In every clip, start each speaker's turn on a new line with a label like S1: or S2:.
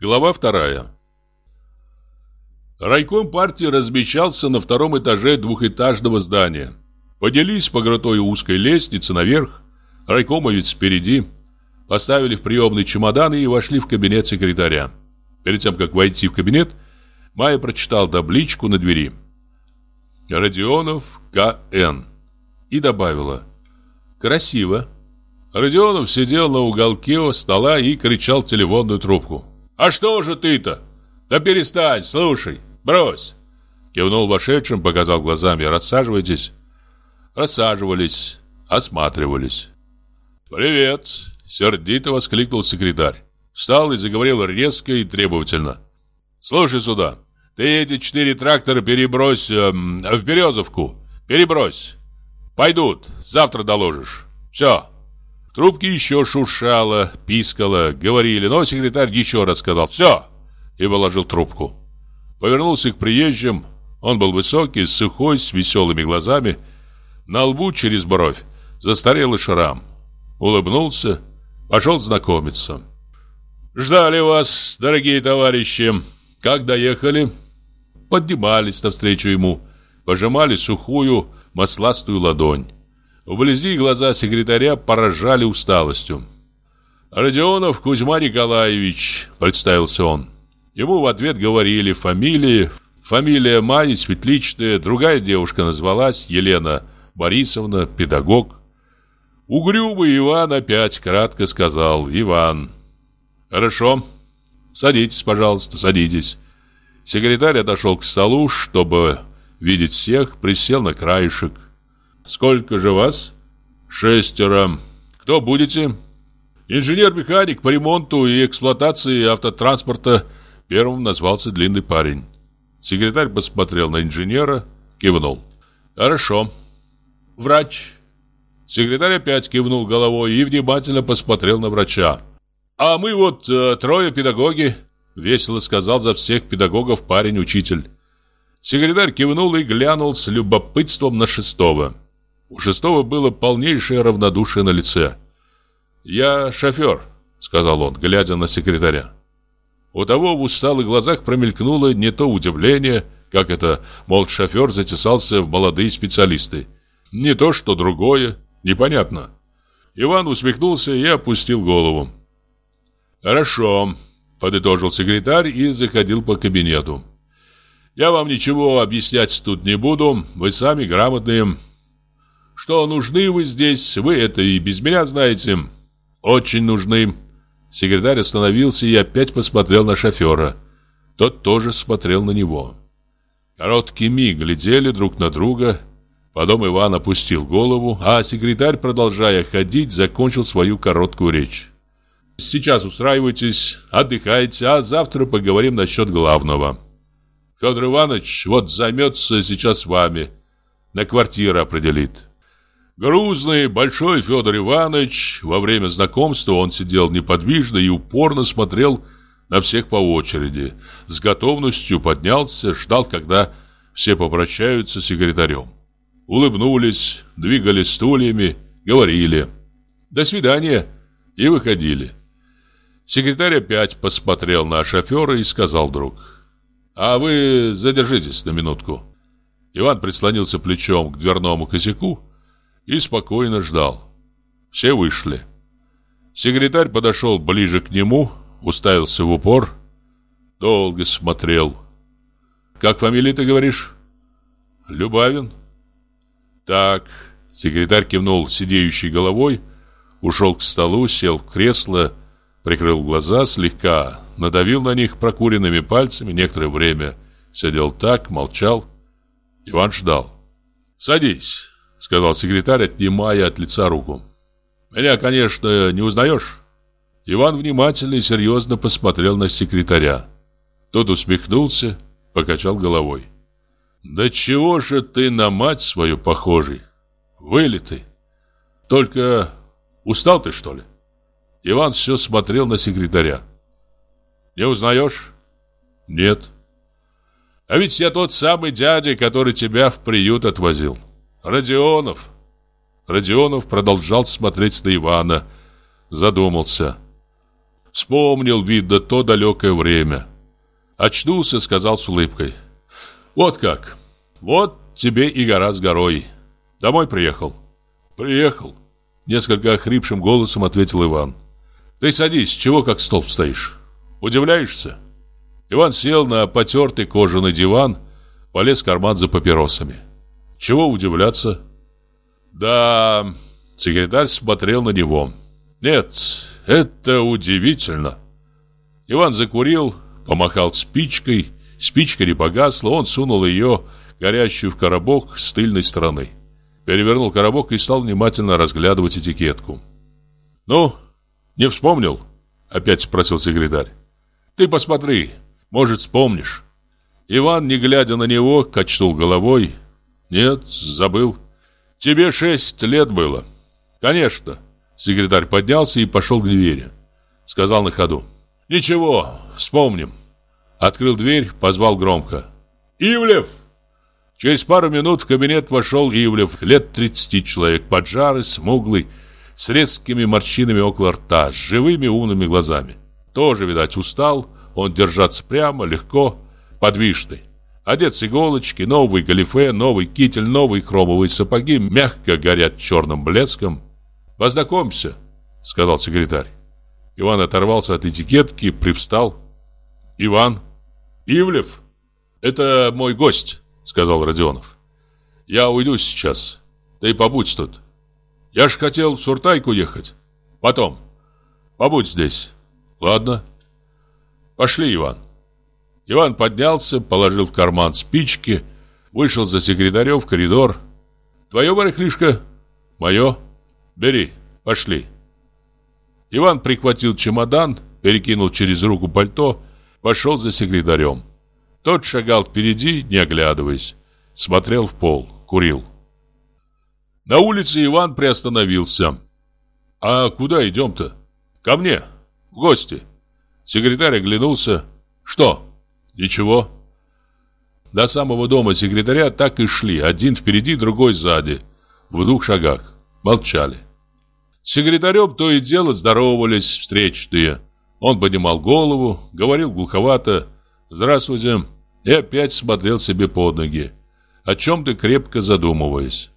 S1: Глава вторая. Райком партии размещался на втором этаже двухэтажного здания. Поднялись по крутой узкой лестнице наверх. Райкомовец впереди. Поставили в приемный чемоданы и вошли в кабинет секретаря. Перед тем, как войти в кабинет, Майя прочитал табличку на двери. «Родионов К.Н.» И добавила «Красиво». Родионов сидел на уголке стола и кричал телефонную трубку. «А что же ты-то? Да перестань, слушай, брось!» Кивнул вошедшим, показал глазами «Рассаживайтесь». Рассаживались, осматривались. «Привет!» — сердито воскликнул секретарь. Встал и заговорил резко и требовательно. «Слушай сюда, ты эти четыре трактора перебрось э, в Березовку. Перебрось. Пойдут, завтра доложишь. Все, Трубки еще шуршало, пискало, говорили, но секретарь еще раз сказал «Все!» и положил трубку. Повернулся к приезжим. Он был высокий, сухой, с веселыми глазами. На лбу через бровь застарелый шрам. Улыбнулся, пошел знакомиться. «Ждали вас, дорогие товарищи. Как доехали?» Поднимались навстречу ему, пожимали сухую, масластую ладонь. Вблизи глаза секретаря поражали усталостью. «Родионов Кузьма Николаевич», — представился он. Ему в ответ говорили фамилии. Фамилия Майи Светличная, другая девушка назвалась Елена Борисовна, педагог. Угрюмый Иван опять кратко сказал «Иван». «Хорошо. Садитесь, пожалуйста, садитесь». Секретарь отошел к столу, чтобы видеть всех, присел на краешек. Сколько же вас? Шестеро. Кто будете? Инженер-механик по ремонту и эксплуатации автотранспорта. Первым назвался длинный парень. Секретарь посмотрел на инженера, кивнул. Хорошо. Врач. Секретарь опять кивнул головой и внимательно посмотрел на врача. А мы вот э, трое педагоги, весело сказал за всех педагогов парень-учитель. Секретарь кивнул и глянул с любопытством на шестого. У шестого было полнейшее равнодушие на лице. «Я шофер», — сказал он, глядя на секретаря. У того в усталых глазах промелькнуло не то удивление, как это, мол, шофер затесался в молодые специалисты, не то что другое, непонятно. Иван усмехнулся и опустил голову. «Хорошо», — подытожил секретарь и заходил по кабинету. «Я вам ничего объяснять тут не буду, вы сами грамотные, что нужны вы здесь, вы это и без меня знаете. Очень нужны. Секретарь остановился и опять посмотрел на шофера. Тот тоже смотрел на него. Короткий миг глядели друг на друга. Потом Иван опустил голову, а секретарь, продолжая ходить, закончил свою короткую речь. «Сейчас устраивайтесь, отдыхайте, а завтра поговорим насчет главного. Федор Иванович вот займется сейчас вами, на квартиру определит». Грузный, большой Федор Иванович, во время знакомства он сидел неподвижно и упорно смотрел на всех по очереди. С готовностью поднялся, ждал, когда все попрощаются с секретарем. Улыбнулись, двигали стульями, говорили «До свидания» и выходили. Секретарь опять посмотрел на шофера и сказал вдруг «А вы задержитесь на минутку». Иван прислонился плечом к дверному косяку и спокойно ждал. Все вышли. Секретарь подошел ближе к нему, уставился в упор, долго смотрел. «Как фамилия ты говоришь?» «Любавин». «Так», — секретарь кивнул сидеющей головой, ушел к столу, сел в кресло, прикрыл глаза, слегка надавил на них прокуренными пальцами, некоторое время сидел так, молчал. Иван ждал. «Садись», Сказал секретарь, отнимая от лица руку Меня, конечно, не узнаешь? Иван внимательно и серьезно посмотрел на секретаря Тот усмехнулся, покачал головой Да чего же ты на мать свою похожий? Вылитый Только устал ты, что ли? Иван все смотрел на секретаря Не узнаешь? Нет А ведь я тот самый дядя, который тебя в приют отвозил Родионов. Родионов продолжал смотреть на Ивана, задумался. Вспомнил, видно, то далекое время. Очнулся, сказал с улыбкой. Вот как. Вот тебе и гора с горой. Домой приехал? Приехал. Несколько охрипшим голосом ответил Иван. Ты садись, чего как столб стоишь? Удивляешься? Иван сел на потертый кожаный диван, полез в карман за папиросами. Чего удивляться? Да, секретарь смотрел на него. Нет, это удивительно. Иван закурил, помахал спичкой. Спичка не погасла, он сунул ее, горящую в коробок, с тыльной стороны. Перевернул коробок и стал внимательно разглядывать этикетку. «Ну, не вспомнил?» — опять спросил секретарь. «Ты посмотри, может, вспомнишь». Иван, не глядя на него, качнул головой. «Нет, забыл. Тебе шесть лет было». «Конечно». Секретарь поднялся и пошел к двери. Сказал на ходу. «Ничего, вспомним». Открыл дверь, позвал громко. «Ивлев!» Через пару минут в кабинет вошел Ивлев, лет 30 человек, поджарый, смуглый, с резкими морщинами около рта, с живыми умными глазами. Тоже, видать, устал, он держаться прямо, легко, подвижный. Одет с иголочки, новый галифе, новый китель, новые хромовые сапоги мягко горят черным блеском. «Познакомься», — сказал секретарь. Иван оторвался от этикетки, привстал. «Иван?» «Ивлев?» «Это мой гость», — сказал Родионов. «Я уйду сейчас. Ты побудь тут. Я ж хотел в Суртайку ехать. Потом. Побудь здесь. Ладно?» «Пошли, Иван». Иван поднялся, положил в карман спички, вышел за секретарем в коридор. «Твое барахлишко?» «Мое?» Бери, пошли. Иван прихватил чемодан, перекинул через руку пальто, пошел за секретарем. Тот шагал впереди, не оглядываясь, смотрел в пол, курил. На улице Иван приостановился. «А куда идем-то?» «Ко мне, в гости». Секретарь оглянулся. «Что?» «Ничего». До самого дома секретаря так и шли, один впереди, другой сзади, в двух шагах. Молчали. С секретарем то и дело здоровались встречные. Он поднимал голову, говорил глуховато «Здравствуйте» и опять смотрел себе под ноги, о чем-то крепко задумываясь.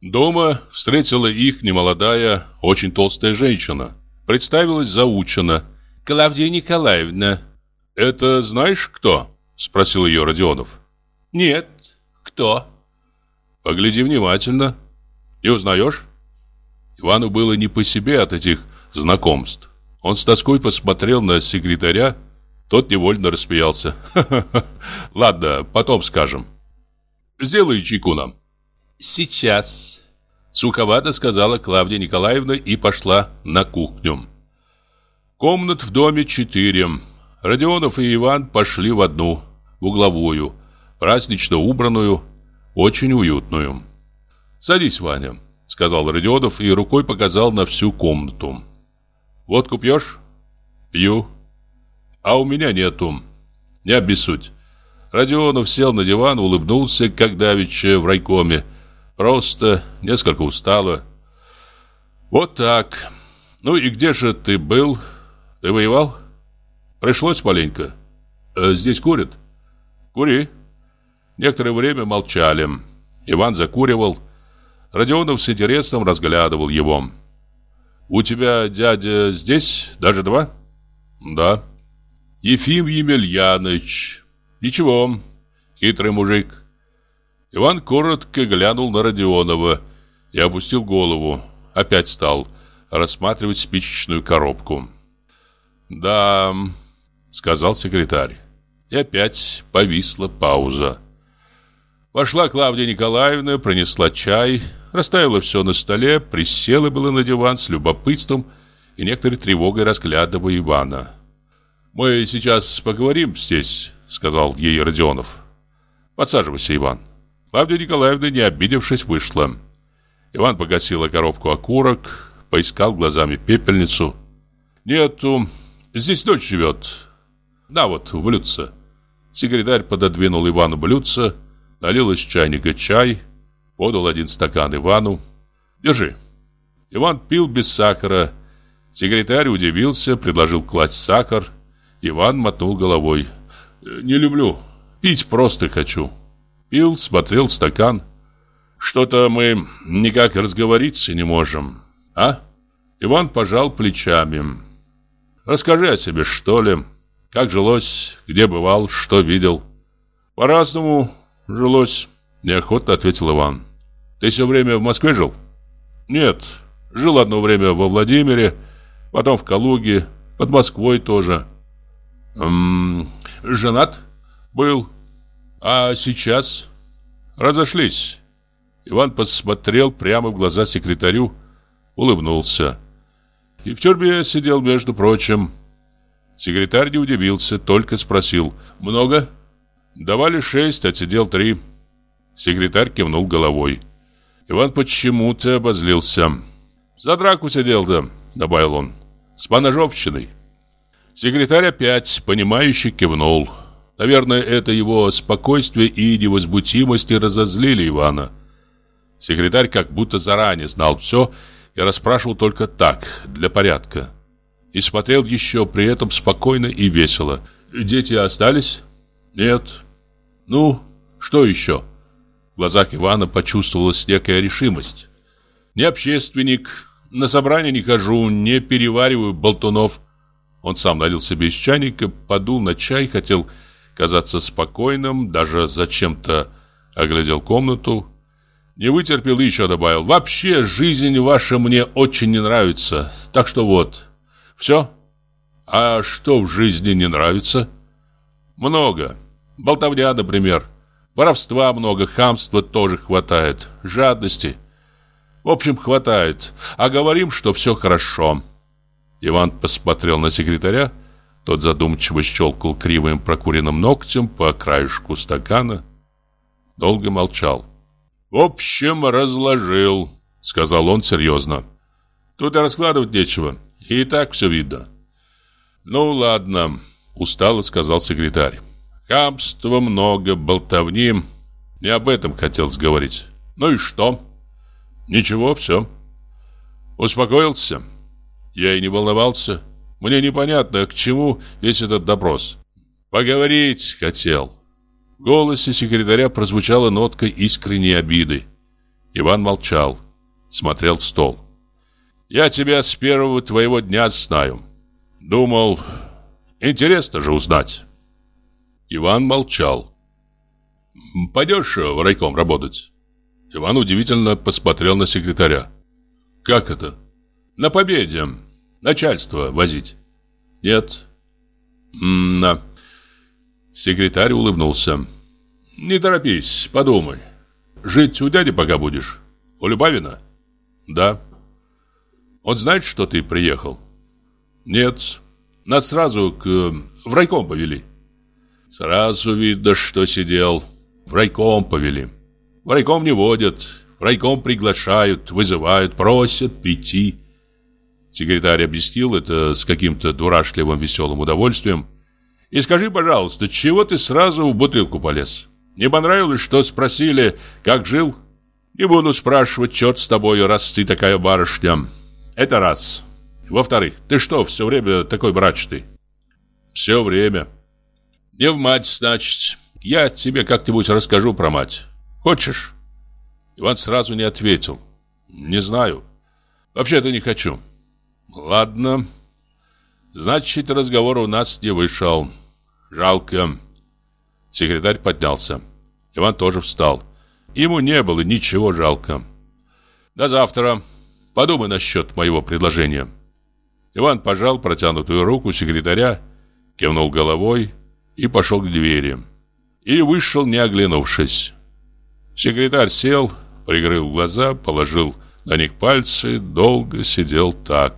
S1: Дома встретила их немолодая, очень толстая женщина. Представилась заучена. «Клавдия Николаевна». «Это знаешь кто?» – спросил ее Родионов. «Нет. Кто?» «Погляди внимательно. Не узнаешь?» Ивану было не по себе от этих знакомств. Он с тоской посмотрел на секретаря, тот невольно рассмеялся. «Ха-ха-ха, ладно, потом скажем. Сделай чайку нам». «Сейчас», — суховато сказала Клавдия Николаевна и пошла на кухню. Комнат в доме четыре. Родионов и Иван пошли в одну, в угловую, празднично убранную, очень уютную. «Садись, Ваня», — сказал Родионов и рукой показал на всю комнату. «Водку пьешь?» «Пью». «А у меня нету. Не обессудь». Родионов сел на диван, улыбнулся, как давеча в райкоме. Просто, несколько устало. «Вот так. Ну и где же ты был? Ты воевал?» «Пришлось маленько. Э, здесь курят?» «Кури». Некоторое время молчали. Иван закуривал. Родионов с интересом разглядывал его. «У тебя дядя здесь? Даже два?» «Да». «Ефим Емельяныч. Ничего, хитрый мужик». Иван коротко глянул на Родионова и опустил голову. Опять стал рассматривать спичечную коробку. «Да», — сказал секретарь. И опять повисла пауза. Вошла Клавдия Николаевна, принесла чай, расставила все на столе, присела было на диван с любопытством и некоторой тревогой разглядывая Ивана. «Мы сейчас поговорим здесь», — сказал ей Родионов. «Подсаживайся, Иван». Клавдия Николаевна, не обидевшись, вышла. Иван погасил коробку окурок, поискал глазами пепельницу. «Нету. Здесь дочь живет. Да вот, блюдце». Секретарь пододвинул Ивану блюдце, налил из чайника чай, подал один стакан Ивану. «Держи». Иван пил без сахара, Секретарь удивился, предложил класть сахар. Иван мотнул головой. «Не люблю. Пить просто хочу». Пил, смотрел в стакан. «Что-то мы никак разговориться не можем, а?» Иван пожал плечами. «Расскажи о себе, что ли. Как жилось, где бывал, что видел?» «По-разному жилось», — неохотно ответил Иван. «Ты все время в Москве жил?» «Нет, жил одно время во Владимире, потом в Калуге, под Москвой тоже». «М -м, «Женат?» «Был. А сейчас?» «Разошлись». Иван посмотрел прямо в глаза секретарю, улыбнулся. И в тюрьме сидел, между прочим. Секретарь не удивился, только спросил «Много?» Давали шесть, отсидел три. Секретарь кивнул головой. Иван почему-то обозлился. «За драку сидел-то», — добавил он, — «с поножовщиной». Секретарь опять, понимающе кивнул. Наверное, это его спокойствие и невозмутимость разозлили Ивана. Секретарь как будто заранее знал все я расспрашивал только так, для порядка. И смотрел еще при этом спокойно и весело. «Дети остались?» «Нет». «Ну, что еще?» В глазах Ивана почувствовалась некая решимость. «Не общественник, на собрание не хожу, не перевариваю болтунов». Он сам налил себе из чайника, подул на чай, хотел казаться спокойным, даже зачем-то оглядел комнату, не вытерпел и еще добавил. Вообще, жизнь ваша мне очень не нравится. Так что вот. Все? А что в жизни не нравится? Много. Болтовня, например. Воровства много, хамства тоже хватает. Жадности. В общем, хватает. А говорим, что все хорошо. Иван посмотрел на секретаря. Тот задумчиво щелкал кривым прокуренным ногтем по краешку стакана. Долго молчал. «В общем, разложил», — сказал он серьезно. «Тут и раскладывать нечего, и так все видно». «Ну ладно», — устало сказал секретарь. «Хамства много, болтовни. Не об этом хотел говорить. Ну и что?» «Ничего, все». Успокоился. Я и не волновался. Мне непонятно, к чему весь этот допрос. Поговорить хотел. В голосе секретаря прозвучала нотка искренней обиды. Иван молчал, смотрел в стол. «Я тебя с первого твоего дня знаю. Думал, интересно же узнать». Иван молчал. «Пойдешь в райком работать?» Иван удивительно посмотрел на секретаря. «Как это?» «На победе. Начальство возить». «Нет». «На. Секретарь улыбнулся. «Не торопись, подумай. Жить у дяди пока будешь? У Любавина?» «Да». «Он знает, что ты приехал?» «Нет. Нас сразу к... в райком повели». «Сразу видно, что сидел. В райком повели. В райком не водят. В райком приглашают, вызывают, просят прийти». Секретарь объяснил это с каким-то дурашливым веселым удовольствием. И скажи, пожалуйста, чего ты сразу в бутылку полез? Не понравилось, что спросили, как жил? Не буду спрашивать, черт с тобой, раз ты такая барышня. Это раз. Во-вторых, ты что, все время такой брачный? Все время. Не в мать, значит. Я тебе как-нибудь расскажу про мать. Хочешь? Иван сразу не ответил. Не знаю. Вообще-то не хочу. Ладно. Значит, разговор у нас не вышел. Жалко. Секретарь поднялся. Иван тоже встал. Ему не было ничего жалко. До завтра. Подумай насчет моего предложения. Иван пожал протянутую руку секретаря, кивнул головой и пошел к двери. И вышел, не оглянувшись. Секретарь сел, прикрыл глаза, положил на них пальцы, долго сидел так.